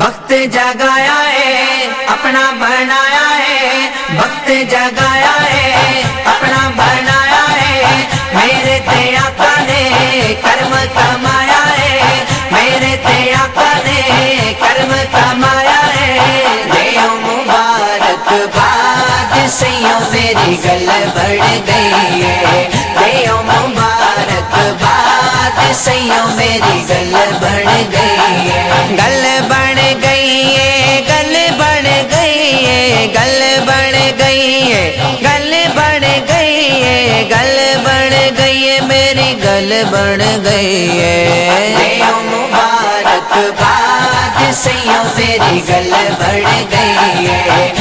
وقت جگایا ہے، اپنا بنایا ہے۔ وقت جگایا ہے، اپنا بنایا ہے۔ میرے تے آقا نے کرم کمایا ہے۔ میرے تے آقا نے کرم کمایا ہے۔ دیو مبارک باد سیوں میری گل بڑھ گئی ہے۔ دیو مبارک باد سیوں میری گل بڑھ گئی ہے۔ گل گل بن گئی ہے گل بن گئی ہے میری گل بن گئی ہے مبارک باد سیوں میری گل بڑھ گئی ہے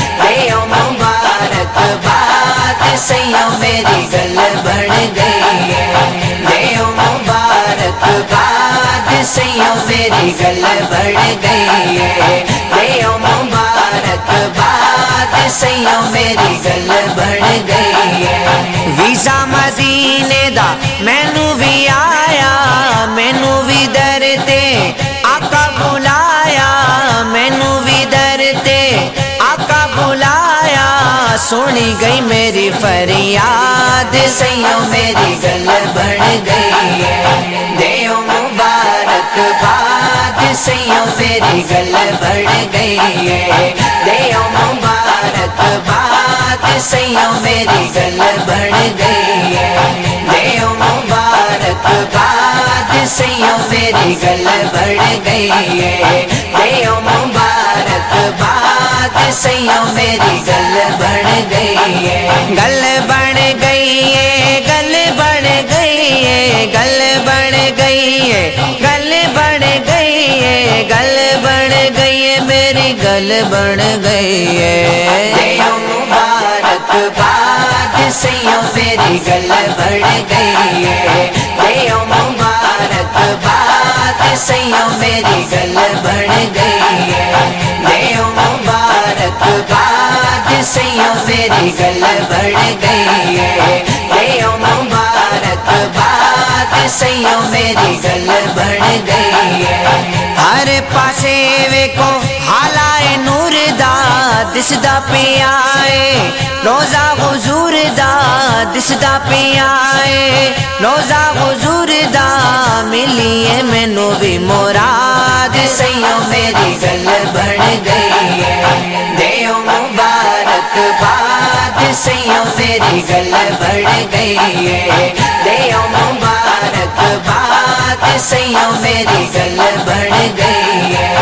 مبارک باد سیوں میری گل بڑھ گئی ہے مبارک باد سیوں میری گل بڑھ گئی ہے مبارک باد کے سیوں میری گل بڑھ گئی ہے۔ ویزا مدینے دا مینو بھی آیا، مینو بھی در تے آقا بلایا، مینو بھی در آقا بلایا۔ سونی گئی میری فریاد سیوں میری گل بڑھ گئی ہے۔ دیو مبارک باد سیوں میری گل بڑھ گئی ہے۔ دیو مبارک باد سیوں میری گل بڑھ گئی ہے۔ دیو مبارک باد سیوں میری گل بڑھ گئی ہے۔ دیو مبارک باد سیوں میری گل بڑھ گئی ہے۔ گل بن گئی ہے، گل بن گئی ہے، گل بن گئی ہے۔ گل گل بن گئی ہے مبارک باد سیوں میری گل بڑھ گئی ہے دیو مبارک باد سیوں میری گل بڑھ گئی ہے دیو مبارک باد سیوں میری گل بڑھ گئی ہے دیو مبارک باد سیوں میری گل بڑھ گئی ہے ہر پاسے ویکو حالائے دسدا پیا ہے روزہ حضور دا دسدا پیا ہے روزہ حضور دا، ملیے مینو بھی مراد۔ سیوں میری گل بڑھ گئی ہے۔ دیو مبارک باد۔ سیوں میری گل بڑھ گئی ہے۔ دیو مبارک باد۔ سیوں میری گل بڑھ گئی ہے۔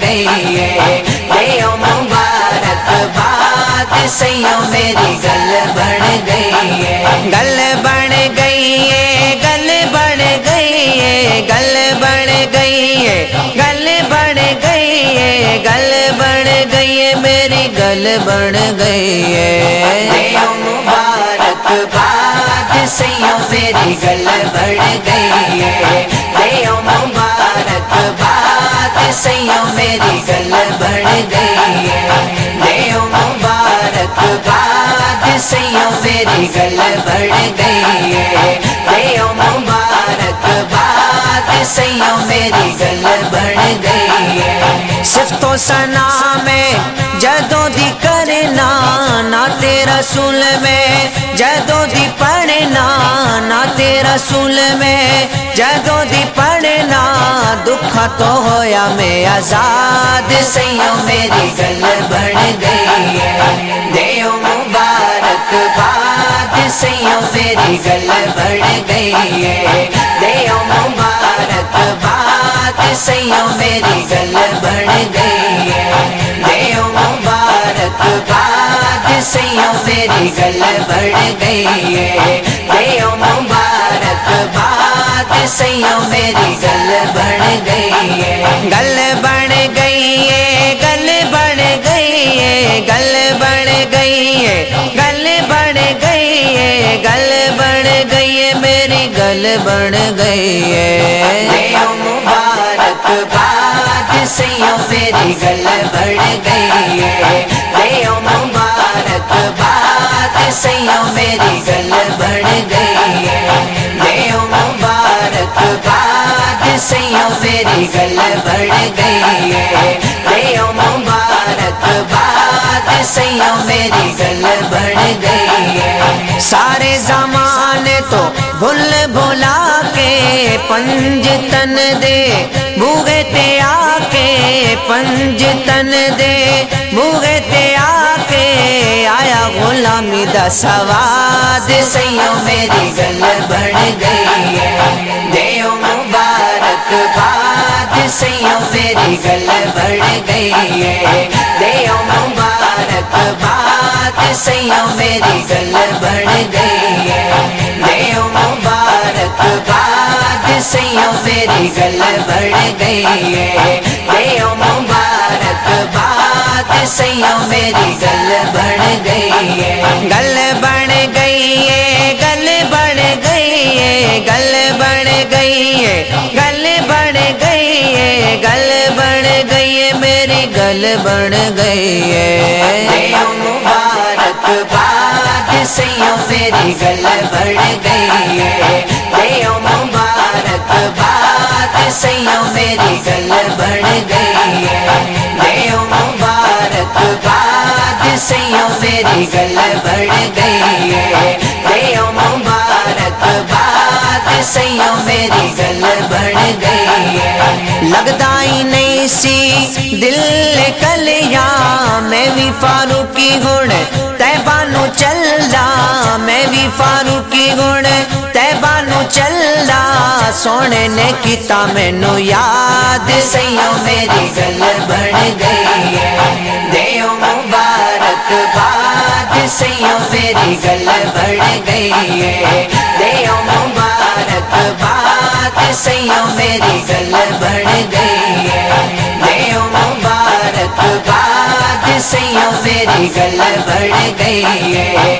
گئی ہے دیو مبارک باد سیوں میری گل بڑھ گئی ہے گل بن گئی ہے گل بن گئی ہے گل بن گئی ہے گل بن گئی ہے گل بن گئی ہے میری گل بن گئی ہے دیو مبارک باد سیوں میری گل بڑھ گئی ہے دیو مبارک باد سیوں میری گل بڑھ گئی ہے۔ دیو مبارک باد سیوں میری گل بڑھ گئی ہے۔ دیو مبارک باد سیوں میری گل بڑھ گئی ہے۔ صرف تو سنا میں جدوں دی کرنا نہ تیرا میں جدوں دی پڑھنا نہ تیرا میں جدوں دی پڑھنا دکھا تو ہویا میں آزاد سیوں میری گل بڑھ گئی ہے۔ دیو مبارک باد سیوں میری گل بڑھ گئی ہے۔ دیو مبارک باد سیوں میری گل بڑھ گئی ہے۔ دیو مبارک باد سیوں میری گل بڑھ گئی ہے۔ دیو مبارک سیوں میری گل بڑھ گئی ہے۔ گل بن گئی ہے گل بن گئی ہے گل بن گئی ہے گل بن گئی ہے گل بن گئی ہے میری گل بن گئی ہے۔ مبارک باد سیوں میری گل بڑھ گئی ہے۔ مبارک باد سیوں میری گل بڑھ گئی ہے۔ بڑھ گئی ہے دیو مبارک باد سیوں میری گل بڑھ گئی ہے سارے زمان تو بھول بھولا کے پنج تن دے بوگے تے آ کے پنج تن دے بوگے تے آ کے آیا غلامی دا سواد سیوں میری گل بڑھ گئی ہے۔ میری گل بڑھ گئی ہے۔ دیو مبارک باد سیوں میری گل بڑھ گئی ہے۔ دیو مبارک باد سیوں میری گل بڑھ گئی ہے۔ دیو مبارک باد سیوں میری گل بڑھ گئی ہے۔ گل بڑھ گئی ہے، گل بڑھ گئی ہے، گل بڑھ گئی ہے۔ گل بڑھ گئی ہے میری گل بڑھ گئی ہے۔ مبارک باد سیوں میری گل بڑھ گئی ہے۔ دیو مبارک باد سیوں میری گل بڑھ گئی ہے۔ دیو مبارک باد سیوں میری گل بڑھ گئی ہے۔ دیو مبارک باد سیوں میری گل بڑھ گئی ہے۔ لگتا ہی نہیں سی دل کلیا میں بھی فاروقی گڑ تیبانو چلدا میں بھی فاروقی گڑ تیبانو چلدا سونے نے کیتا مینو یاد، سیوں میری گل بڑھ گئی ہے۔ دیو مبارک باد، سیوں میری گل بڑھ گئی ہے۔ دیو مبارک میری گل بڑھ گئی ہے۔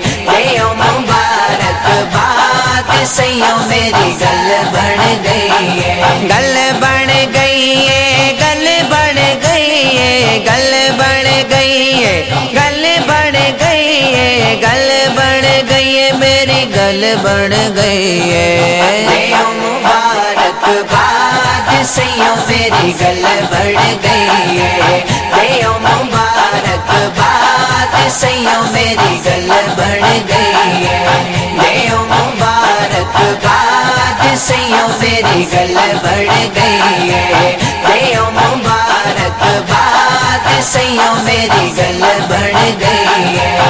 مبارک باد سیوں میری گل بڑھ گئی ہے۔ گل بڑھ گئی ہے، گل بڑھ گئی ہے، گل بڑھ گئی ہے۔ گل بڑھ گئی ہے، گل بڑھ گئی ہے، میری گل بڑھ گئی ہے۔ مبارک باد سیوں میری گل بڑھ گئی ہے۔ مبارک باد سیوں میری گل بڑھ گئی ہے۔ دیو مبارک باد سیوں میری گل بڑھ گئی ہے۔ دیو مبارک باد سیوں میری گل بڑھ گئی ہے۔